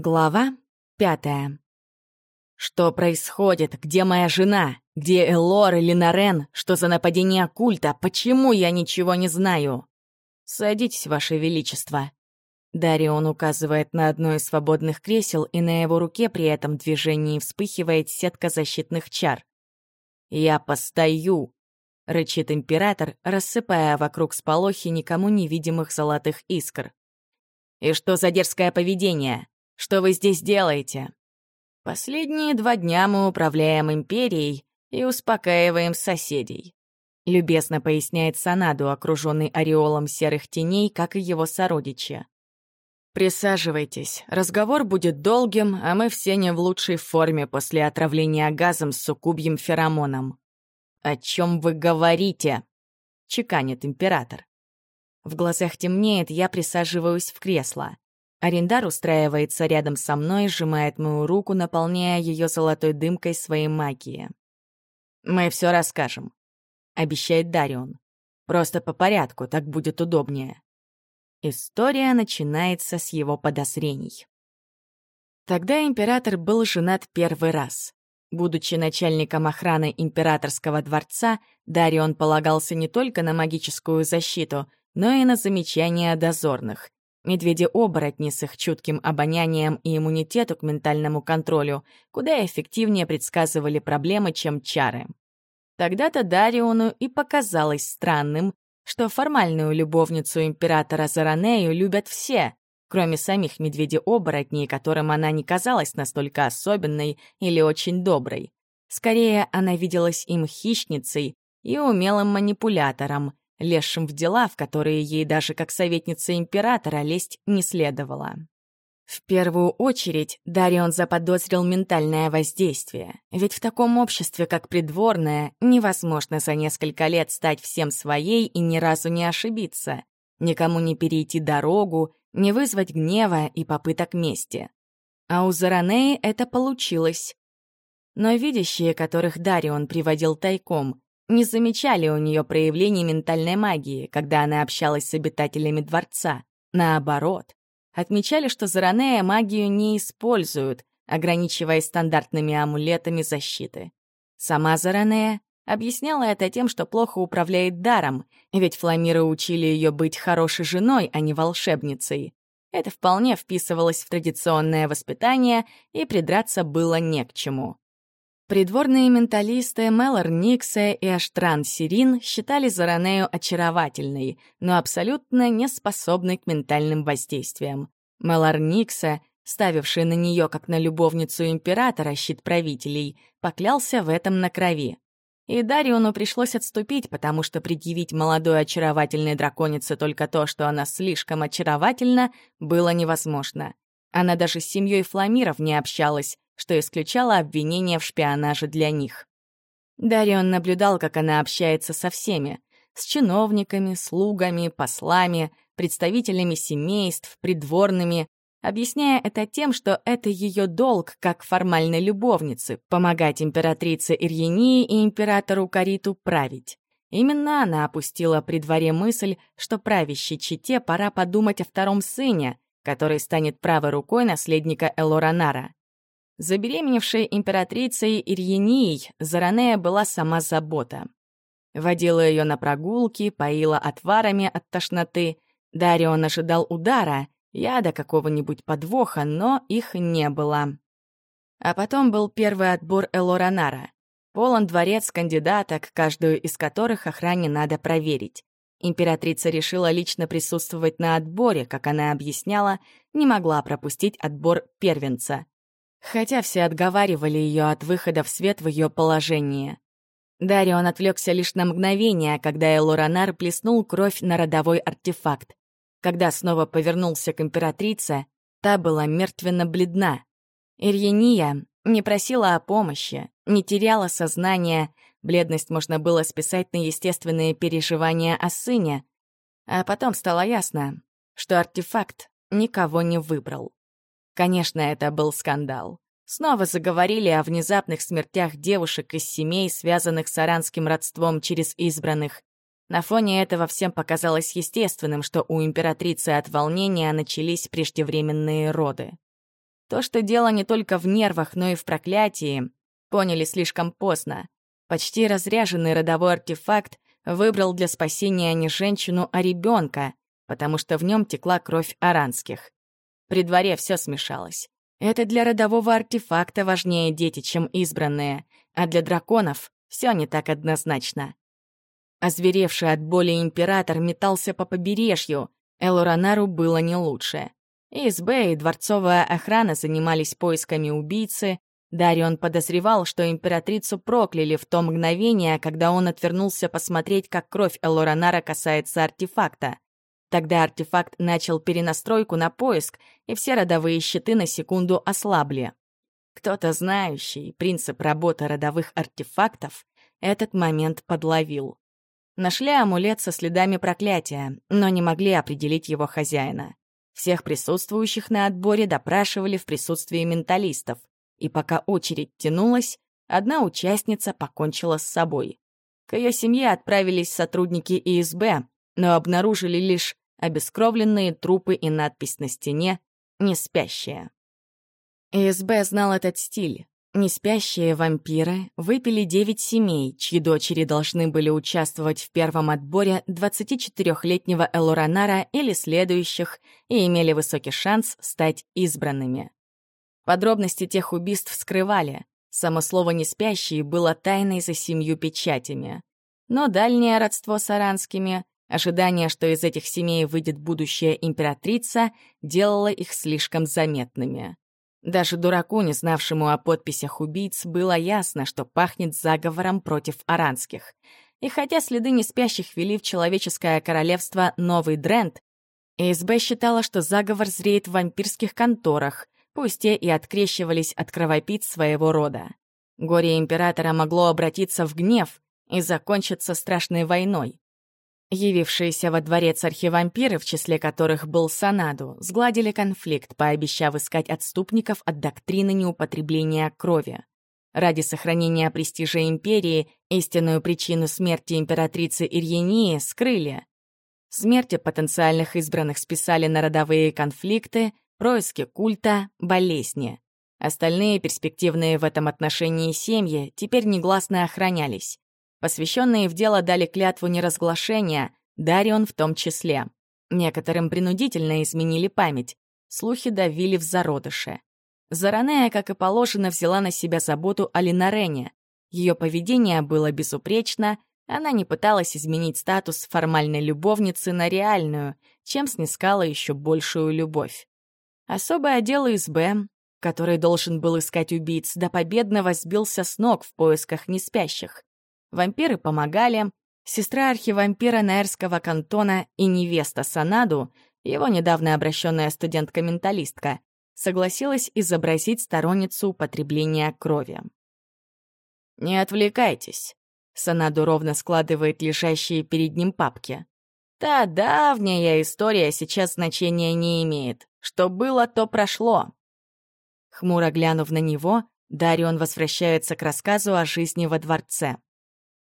Глава пятая. Что происходит? Где моя жена? Где Элор или Нарен? Что за нападение культа? Почему я ничего не знаю? Садитесь, Ваше Величество. Дарион указывает на одно из свободных кресел, и на его руке при этом движении вспыхивает сетка защитных чар. «Я постою!» — рычит император, рассыпая вокруг сполохи никому невидимых золотых искр. «И что за дерзкое поведение? Что вы здесь делаете?» «Последние два дня мы управляем империей и успокаиваем соседей», — любезно поясняет Санаду, окруженный ореолом серых теней, как и его сородичи. «Присаживайтесь. Разговор будет долгим, а мы все не в лучшей форме после отравления газом с суккубьем феромоном». «О чем вы говорите?» — чеканит император. В глазах темнеет, я присаживаюсь в кресло. Арендар устраивается рядом со мной, сжимает мою руку, наполняя ее золотой дымкой своей магии. «Мы все расскажем», — обещает Дарион. «Просто по порядку, так будет удобнее». История начинается с его подозрений. Тогда император был женат первый раз. Будучи начальником охраны императорского дворца, Дарион полагался не только на магическую защиту, но и на замечания дозорных. Медведи-оборотни с их чутким обонянием и иммунитету к ментальному контролю куда эффективнее предсказывали проблемы, чем чары. Тогда-то Дариону и показалось странным, что формальную любовницу императора Заранею любят все, кроме самих медведей-оборотней, которым она не казалась настолько особенной или очень доброй. Скорее, она виделась им хищницей и умелым манипулятором, лезшим в дела, в которые ей даже как советница императора лезть не следовало. В первую очередь Дарион заподозрил ментальное воздействие, ведь в таком обществе, как придворное, невозможно за несколько лет стать всем своей и ни разу не ошибиться, никому не перейти дорогу, не вызвать гнева и попыток мести. А у Заранеи это получилось. Но видящие, которых Дарион приводил тайком, не замечали у нее проявлений ментальной магии, когда она общалась с обитателями дворца. Наоборот, отмечали, что Заранея магию не используют, ограничиваясь стандартными амулетами защиты. Сама Заранея объясняла это тем, что плохо управляет даром, ведь фламиры учили ее быть хорошей женой, а не волшебницей. Это вполне вписывалось в традиционное воспитание, и придраться было не к чему. Придворные менталисты Мелор Никсе и Аштран Сирин считали Заранею очаровательной, но абсолютно не способной к ментальным воздействиям. Мелор Никсе, ставивший на нее как на любовницу императора щит правителей, поклялся в этом на крови. И Дариону пришлось отступить, потому что предъявить молодой очаровательной драконице только то, что она слишком очаровательна, было невозможно. Она даже с семьей Фламиров не общалась, что исключало обвинение в шпионаже для них. Дарион наблюдал, как она общается со всеми — с чиновниками, слугами, послами, представителями семейств, придворными, объясняя это тем, что это ее долг как формальной любовницы — помогать императрице Ирьении и императору Кариту править. Именно она опустила при дворе мысль, что правящей чете пора подумать о втором сыне, который станет правой рукой наследника Элоранара. Забеременевшей императрицей Ирьенией Заранея была сама забота. Водила ее на прогулки, поила отварами от тошноты. Дарион ожидал удара, яда какого-нибудь подвоха, но их не было. А потом был первый отбор Элоранара. Полон дворец кандидаток, каждую из которых охране надо проверить. Императрица решила лично присутствовать на отборе, как она объясняла, не могла пропустить отбор первенца — хотя все отговаривали ее от выхода в свет в ее положении. Дарион отвлекся лишь на мгновение, когда Элоранар плеснул кровь на родовой артефакт. Когда снова повернулся к императрице, та была мертвенно бледна. Ирьения не просила о помощи, не теряла сознание, бледность можно было списать на естественные переживания о сыне. А потом стало ясно, что артефакт никого не выбрал. Конечно, это был скандал. Снова заговорили о внезапных смертях девушек из семей, связанных с аранским родством через избранных. На фоне этого всем показалось естественным, что у императрицы от волнения начались преждевременные роды. То, что дело не только в нервах, но и в проклятии, поняли слишком поздно. Почти разряженный родовой артефакт выбрал для спасения не женщину, а ребенка, потому что в нем текла кровь аранских. При дворе все смешалось. Это для родового артефакта важнее дети, чем избранные, а для драконов все не так однозначно. Озверевший от боли император метался по побережью, Элоранару было не лучше. ИСБ и дворцовая охрана занимались поисками убийцы. Дарион подозревал, что императрицу прокляли в то мгновение, когда он отвернулся посмотреть, как кровь Элоранара касается артефакта. Тогда артефакт начал перенастройку на поиск, и все родовые щиты на секунду ослабли. Кто-то знающий принцип работы родовых артефактов этот момент подловил. Нашли амулет со следами проклятия, но не могли определить его хозяина. Всех присутствующих на отборе допрашивали в присутствии менталистов, и пока очередь тянулась, одна участница покончила с собой. К ее семье отправились сотрудники ИСБ, но обнаружили лишь обескровленные трупы и надпись на стене «Не спящая». ИСБ знал этот стиль. Неспящие вампиры выпили девять семей, чьи дочери должны были участвовать в первом отборе 24-летнего Элоранара или следующих и имели высокий шанс стать избранными. Подробности тех убийств скрывали. Само слово «неспящие» было тайной за семью печатями. Но дальнее родство с аранскими, ожидание, что из этих семей выйдет будущая императрица, делало их слишком заметными. Даже дураку, не знавшему о подписях убийц, было ясно, что пахнет заговором против аранских. И хотя следы неспящих вели в человеческое королевство Новый Дрент, СБ считала, что заговор зреет в вампирских конторах, пусть те и открещивались от кровопийц своего рода. Горе императора могло обратиться в гнев и закончиться страшной войной. Явившиеся во дворец архивампиры, в числе которых был Санаду, сгладили конфликт, пообещав искать отступников от доктрины неупотребления крови. Ради сохранения престижа империи истинную причину смерти императрицы Ирьении скрыли. Смерти потенциальных избранных списали на родовые конфликты, происки культа, болезни. Остальные перспективные в этом отношении семьи теперь негласно охранялись. Посвященные в дело дали клятву неразглашения, Дарион в том числе. Некоторым принудительно изменили память. Слухи давили в зародыше. Заранея, как и положено, взяла на себя заботу о Линарене. Ее поведение было безупречно, она не пыталась изменить статус формальной любовницы на реальную, чем снискала еще большую любовь. Особый отдел СБ, который должен был искать убийц, до победного сбился с ног в поисках неспящих. Вампиры помогали. Сестра архивампира Наэрского кантона и невеста Санаду, его недавно обращенная студентка-менталистка, согласилась изобразить сторонницу употребления крови. «Не отвлекайтесь», — Санаду ровно складывает лежащие перед ним папки. «Та давняя история сейчас значения не имеет. Что было, то прошло». Хмуро глянув на него, Дарион возвращается к рассказу о жизни во дворце.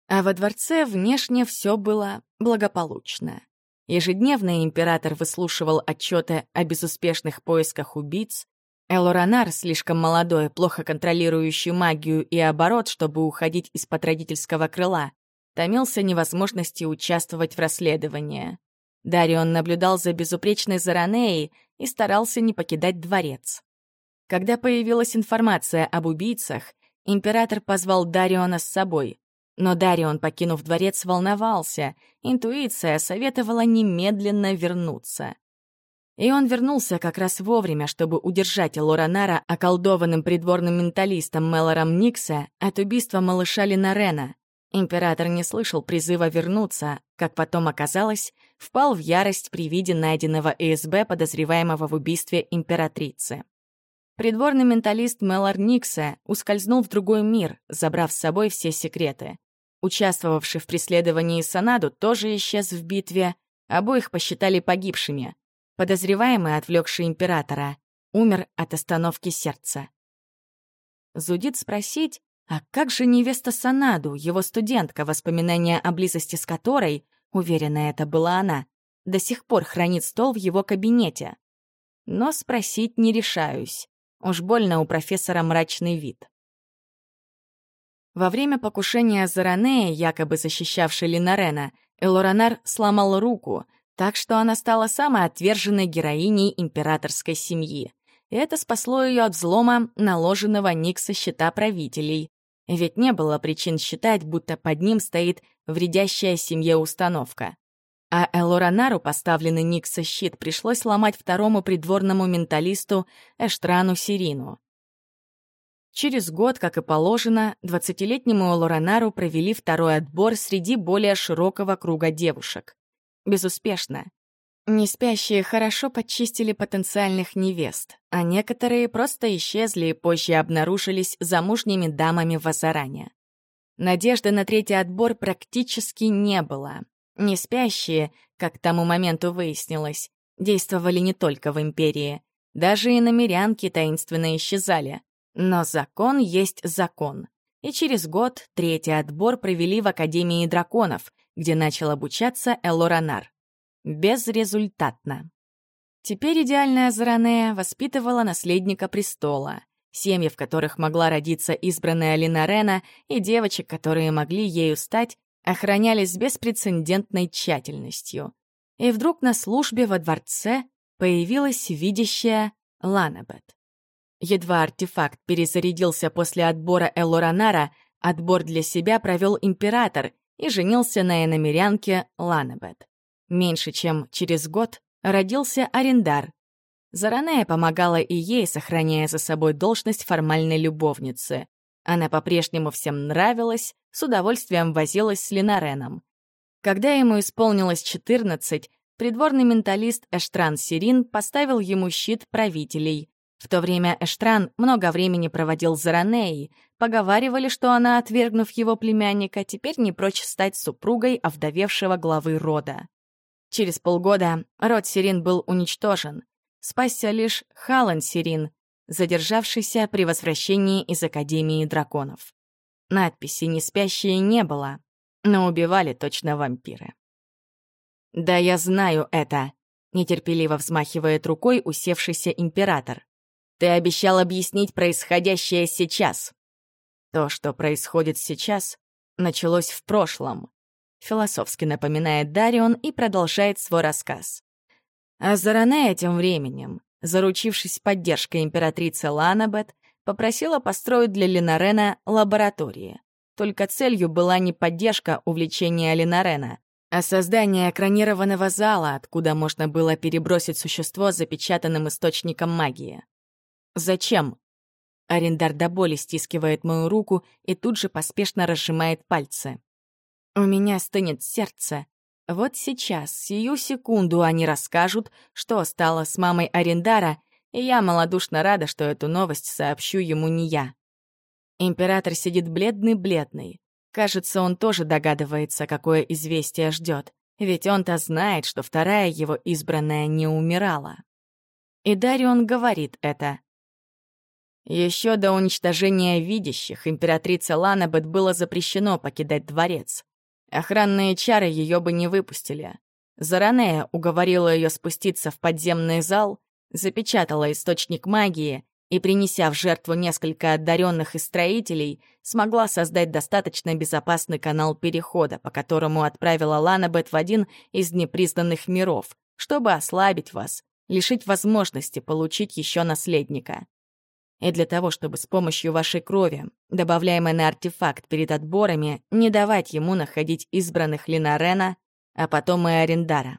А во дворце внешне все было благополучно. Ежедневно император выслушивал отчеты о безуспешных поисках убийц. Элоранар, слишком молодой, плохо контролирующий магию и оборот, чтобы уходить из-под родительского крыла, томился невозможности участвовать в расследовании. Дарион наблюдал за безупречной Заранеей и старался не покидать дворец. Когда появилась информация об убийцах, император позвал Дариона с собой. Но Дарион, покинув дворец, волновался. Интуиция советовала немедленно вернуться. И он вернулся как раз вовремя, чтобы удержать Лоранара, околдованным придворным менталистом Мелором Никса, от убийства малыша Линарена. Император не слышал призыва вернуться, как потом оказалось, впал в ярость при виде найденного ИСБ, подозреваемого в убийстве императрицы. Придворный менталист Мелор Никса ускользнул в другой мир, забрав с собой все секреты участвовавший в преследовании Санаду, тоже исчез в битве. Обоих посчитали погибшими. Подозреваемый, отвлекший императора, умер от остановки сердца. Зудит спросить, а как же невеста Санаду, его студентка, воспоминания о близости с которой, уверена, это была она, до сих пор хранит стол в его кабинете? Но спросить не решаюсь. Уж больно у профессора мрачный вид. Во время покушения Заранея, якобы защищавшей Линарена, Элоранар сломал руку, так что она стала самой отверженной героиней императорской семьи. И это спасло ее от взлома наложенного Никса щита правителей. Ведь не было причин считать, будто под ним стоит вредящая семье установка. А Элоранару поставленный Никса щит пришлось ломать второму придворному менталисту Эштрану Сирину. Через год, как и положено, двадцатилетнему Элоранару провели второй отбор среди более широкого круга девушек. Безуспешно. Неспящие хорошо подчистили потенциальных невест, а некоторые просто исчезли и позже обнаружились замужними дамами в Азаране. Надежды на третий отбор практически не было. Неспящие, как к тому моменту выяснилось, действовали не только в Империи. Даже и намерянки таинственно исчезали. Но закон есть закон. И через год третий отбор провели в Академии драконов, где начал обучаться Элоранар. Безрезультатно. Теперь идеальная Заранея воспитывала наследника престола, семьи, в которых могла родиться избранная Алина Рена, и девочек, которые могли ею стать, охранялись с беспрецедентной тщательностью. И вдруг на службе во дворце появилась видящая Ланабет. Едва артефакт перезарядился после отбора Элоранара, отбор для себя провел император и женился на иномерянке Ланабет. Меньше чем через год родился Арендар. Заранее помогала и ей, сохраняя за собой должность формальной любовницы. Она по-прежнему всем нравилась, с удовольствием возилась с Линареном. Когда ему исполнилось 14, придворный менталист Эштран Сирин поставил ему щит правителей. В то время Эштран много времени проводил за Ранеей, поговаривали, что она, отвергнув его племянника, теперь не прочь стать супругой овдовевшего главы рода. Через полгода род Сирин был уничтожен. Спасся лишь Халан Сирин, задержавшийся при возвращении из Академии драконов. Надписи «Неспящие» не было, но убивали точно вампиры. «Да я знаю это», — нетерпеливо взмахивает рукой усевшийся император. «Ты обещал объяснить происходящее сейчас». То, что происходит сейчас, началось в прошлом. Философски напоминает Дарион и продолжает свой рассказ. А Заранея тем временем заручившись поддержкой императрицы Ланабет, попросила построить для Ленарена лаборатории. Только целью была не поддержка увлечения Ленарена, а создание экранированного зала, откуда можно было перебросить существо с запечатанным источником магии. «Зачем?» Арендар до боли стискивает мою руку и тут же поспешно разжимает пальцы. У меня стынет сердце, вот сейчас, сию секунду они расскажут, что стало с мамой Арендара, и я малодушно рада, что эту новость сообщу ему не я. Император сидит бледный-бледный. Кажется, он тоже догадывается, какое известие ждет, ведь он-то знает, что вторая его избранная не умирала. И Дарион говорит это. Еще до уничтожения видящих императрице Ланабет было запрещено покидать дворец. Охранные чары ее бы не выпустили. Заранее уговорила ее спуститься в подземный зал, запечатала источник магии и, принеся в жертву несколько одаренных и строителей, смогла создать достаточно безопасный канал перехода, по которому отправила Ланабет в один из непризнанных миров, чтобы ослабить вас, лишить возможности получить еще наследника. И для того, чтобы с помощью вашей крови, добавляемой на артефакт перед отборами, не давать ему находить избранных Линарена, а потом и Арендара.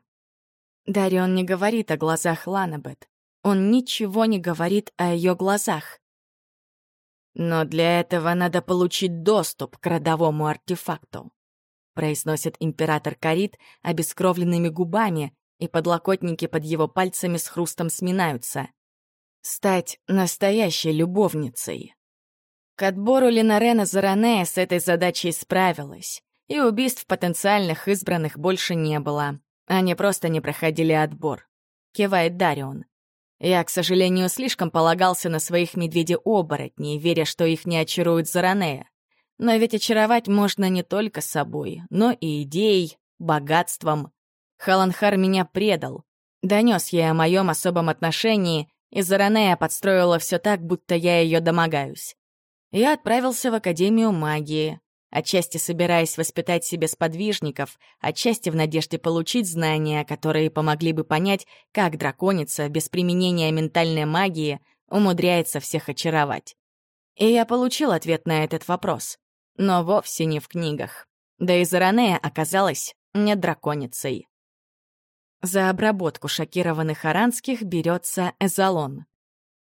Дарион не говорит о глазах Ланабет. Он ничего не говорит о ее глазах. Но для этого надо получить доступ к родовому артефакту, произносит император Карит обескровленными губами, и подлокотники под его пальцами с хрустом сминаются стать настоящей любовницей. К отбору Ленарена Заранея с этой задачей справилась, и убийств потенциальных избранных больше не было. Они просто не проходили отбор. Кивает Дарион. Я, к сожалению, слишком полагался на своих медведей-оборотней, веря, что их не очарует Заранея. Но ведь очаровать можно не только собой, но и идеей, богатством. Халанхар меня предал. Донес ей о моем особом отношении и Заранея подстроила все так, будто я ее домогаюсь. Я отправился в Академию магии, отчасти собираясь воспитать себе сподвижников, отчасти в надежде получить знания, которые помогли бы понять, как драконица без применения ментальной магии умудряется всех очаровать. И я получил ответ на этот вопрос, но вовсе не в книгах. Да и Заранея оказалась не драконицей. За обработку шокированных аранских берется эзолон.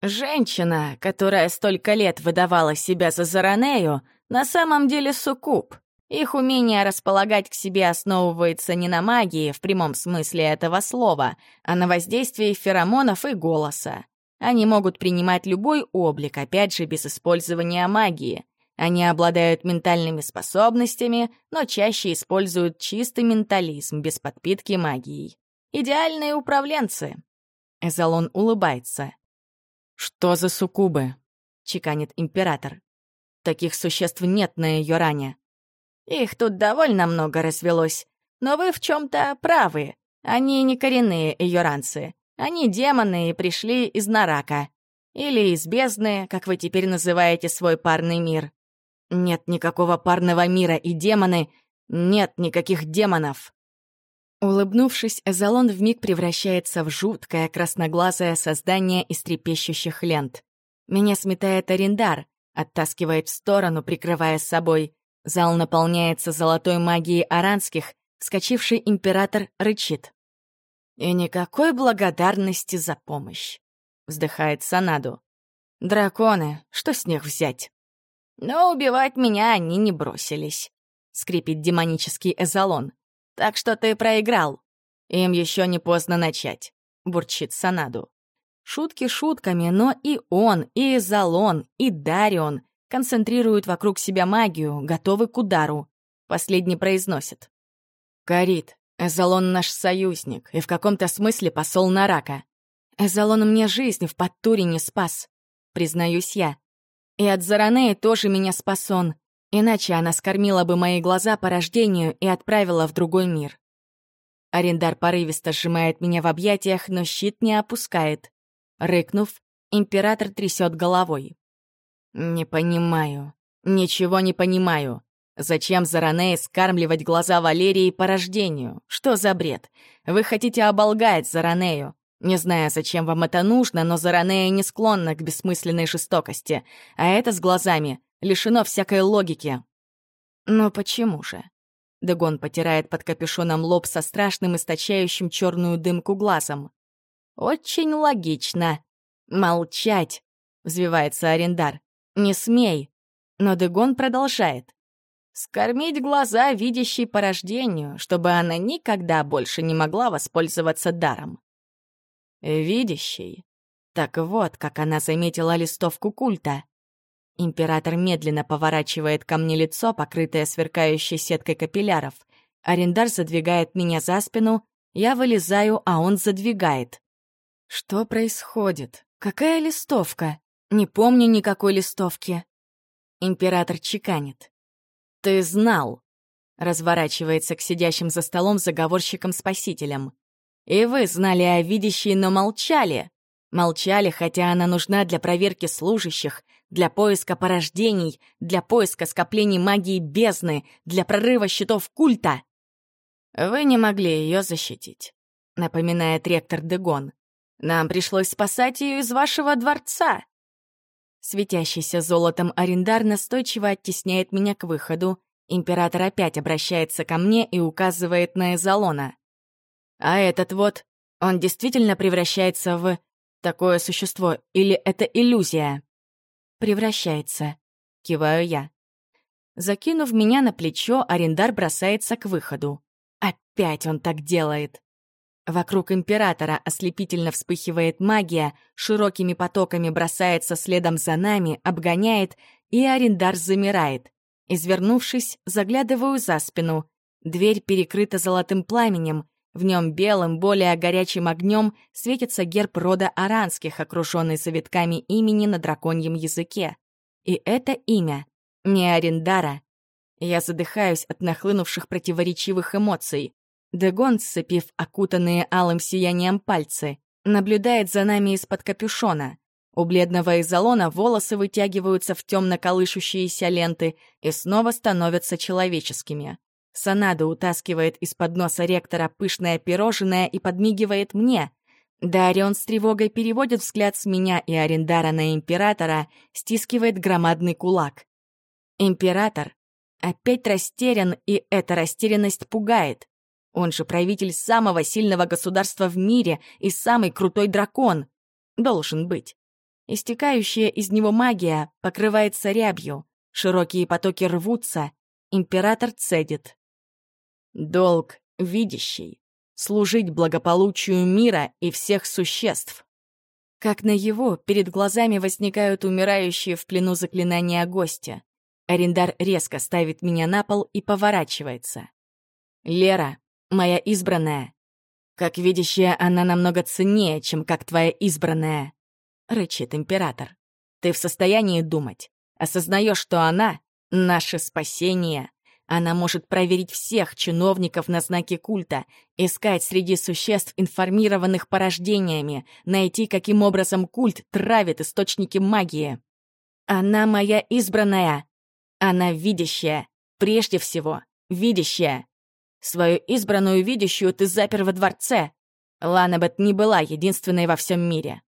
Женщина, которая столько лет выдавала себя за Заранею, на самом деле суккуб. Их умение располагать к себе основывается не на магии в прямом смысле этого слова, а на воздействии феромонов и голоса. Они могут принимать любой облик, опять же, без использования магии. Они обладают ментальными способностями, но чаще используют чистый ментализм без подпитки магией. Идеальные управленцы. Эзолон улыбается. «Что за суккубы?» — чеканит император. «Таких существ нет на ее ране». «Их тут довольно много развелось. Но вы в чем то правы. Они не коренные юранцы. Они демоны и пришли из Нарака. Или из бездны, как вы теперь называете свой парный мир. Нет никакого парного мира, и демоны... Нет никаких демонов. Улыбнувшись, Эзолон вмиг превращается в жуткое красноглазое создание из трепещущих лент. Меня сметает Арендар, оттаскивает в сторону, прикрывая собой. Зал наполняется золотой магией аранских, вскочивший император рычит. «И никакой благодарности за помощь», — вздыхает Санаду. «Драконы, что с них взять?» «Но убивать меня они не бросились», — скрипит демонический эзолон. Так что ты проиграл. Им еще не поздно начать», — бурчит Санаду. Шутки шутками, но и он, и Залон, и Дарион концентрируют вокруг себя магию, готовы к удару. Последний произносит. «Карит, Эзолон наш союзник и в каком-то смысле посол Нарака. Эзолон мне жизнь в Подтурине спас, признаюсь я. И от Заранеи тоже меня спас он. Иначе она скормила бы мои глаза по рождению и отправила в другой мир. Арендар порывисто сжимает меня в объятиях, но щит не опускает. Рыкнув, император трясет головой. «Не понимаю. Ничего не понимаю. Зачем Заранее скармливать глаза Валерии по рождению? Что за бред? Вы хотите оболгать Заранею. Не знаю, зачем вам это нужно, но Заранея не склонна к бессмысленной жестокости. А это с глазами лишено всякой логики. Но почему же? Дегон потирает под капюшоном лоб со страшным источающим черную дымку глазом. «Очень логично. Молчать!» — взвивается Арендар. «Не смей!» Но Дегон продолжает. «Скормить глаза видящей по рождению, чтобы она никогда больше не могла воспользоваться даром». «Видящей?» Так вот, как она заметила листовку культа. Император медленно поворачивает ко мне лицо, покрытое сверкающей сеткой капилляров. Арендар задвигает меня за спину, я вылезаю, а он задвигает. Что происходит? Какая листовка? Не помню никакой листовки. Император чеканит. «Ты знал!» Разворачивается к сидящим за столом заговорщикам-спасителям. «И вы знали о видящей, но молчали!» Молчали, хотя она нужна для проверки служащих, для поиска порождений, для поиска скоплений магии бездны, для прорыва щитов культа. Вы не могли ее защитить, напоминает ректор Дегон. Нам пришлось спасать ее из вашего дворца. Светящийся золотом арендар настойчиво оттесняет меня к выходу. Император опять обращается ко мне и указывает на Эзолона. А этот вот, он действительно превращается в такое существо, или это иллюзия? Превращается. Киваю я. Закинув меня на плечо, арендар бросается к выходу. Опять он так делает. Вокруг императора ослепительно вспыхивает магия, широкими потоками бросается следом за нами, обгоняет, и арендар замирает. Извернувшись, заглядываю за спину. Дверь перекрыта золотым пламенем, в нем белым, более горячим огнем светится герб рода аранских, окруженный завитками имени на драконьем языке. И это имя не Арендара. Я задыхаюсь от нахлынувших противоречивых эмоций. Дегон, сцепив окутанные алым сиянием пальцы, наблюдает за нами из-под капюшона. У бледного изолона волосы вытягиваются в темно колышущиеся ленты и снова становятся человеческими. Санада утаскивает из-под носа ректора пышное пирожное и подмигивает мне. Дарион с тревогой переводит взгляд с меня и Арендара на Императора, стискивает громадный кулак. Император опять растерян, и эта растерянность пугает. Он же правитель самого сильного государства в мире и самый крутой дракон. Должен быть. Истекающая из него магия покрывается рябью, широкие потоки рвутся, император цедит. Долг видящий — служить благополучию мира и всех существ. Как на его, перед глазами возникают умирающие в плену заклинания гостя. Арендар резко ставит меня на пол и поворачивается. «Лера, моя избранная. Как видящая, она намного ценнее, чем как твоя избранная. — рычит император. «Ты в состоянии думать. Осознаешь, что она — наше спасение. Она может проверить всех чиновников на знаки культа, искать среди существ, информированных порождениями, найти, каким образом культ травит источники магии. Она моя избранная. Она видящая. Прежде всего, видящая. Свою избранную видящую ты запер во дворце. Ланабет не была единственной во всем мире.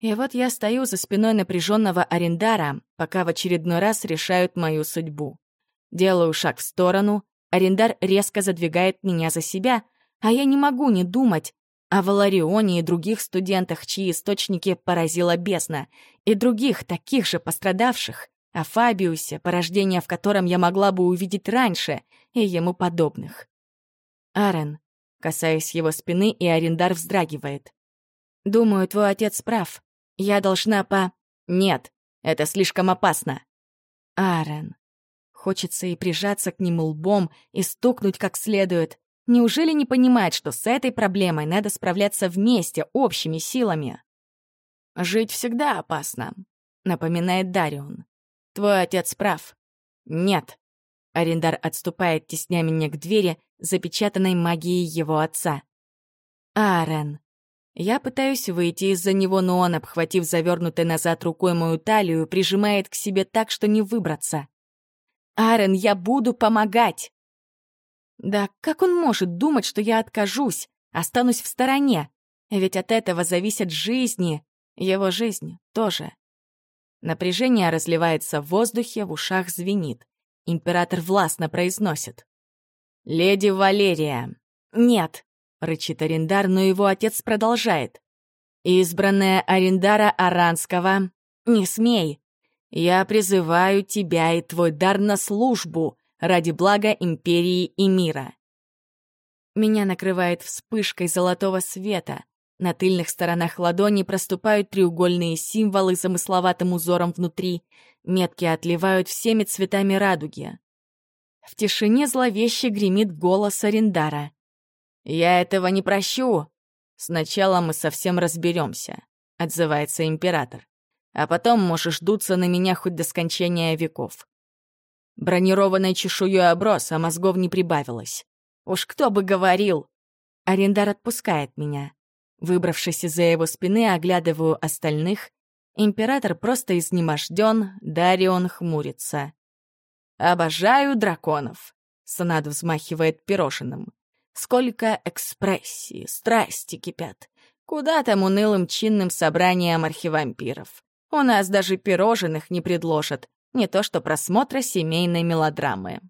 И вот я стою за спиной напряженного арендара, пока в очередной раз решают мою судьбу. Делаю шаг в сторону, арендар резко задвигает меня за себя, а я не могу не думать о Валарионе и других студентах, чьи источники поразила бездна, и других, таких же пострадавших, о Фабиусе, порождение в котором я могла бы увидеть раньше, и ему подобных. Арен, касаясь его спины, и арендар вздрагивает. «Думаю, твой отец прав. Я должна по... Нет, это слишком опасно. Арен. Хочется и прижаться к нему лбом, и стукнуть как следует. Неужели не понимает, что с этой проблемой надо справляться вместе, общими силами? «Жить всегда опасно», — напоминает Дарион. «Твой отец прав». «Нет». Арендар отступает, тесня меня к двери, запечатанной магией его отца. «Арен, я пытаюсь выйти из-за него, но он, обхватив завернутой назад рукой мою талию, прижимает к себе так, что не выбраться. «Арен, я буду помогать!» Да как он может думать, что я откажусь, останусь в стороне? Ведь от этого зависят жизни, его жизнь тоже. Напряжение разливается в воздухе, в ушах звенит. Император властно произносит. «Леди Валерия!» «Нет!» рычит Арендар, но его отец продолжает. «Избранная Арендара Аранского, не смей! Я призываю тебя и твой дар на службу ради блага империи и мира». Меня накрывает вспышкой золотого света. На тыльных сторонах ладони проступают треугольные символы с замысловатым узором внутри. Метки отливают всеми цветами радуги. В тишине зловеще гремит голос Арендара. «Я этого не прощу. Сначала мы совсем разберемся», — отзывается император. «А потом можешь дуться на меня хоть до скончания веков». Бронированной чешуей оброс, а мозгов не прибавилось. Уж кто бы говорил! Арендар отпускает меня. Выбравшись из-за его спины, оглядываю остальных. Император просто изнеможден, Дарион хмурится. «Обожаю драконов», — Санад взмахивает пирожным. Сколько экспрессии, страсти кипят. Куда там унылым чинным собраниям архивампиров? У нас даже пирожных не предложат, не то что просмотра семейной мелодрамы.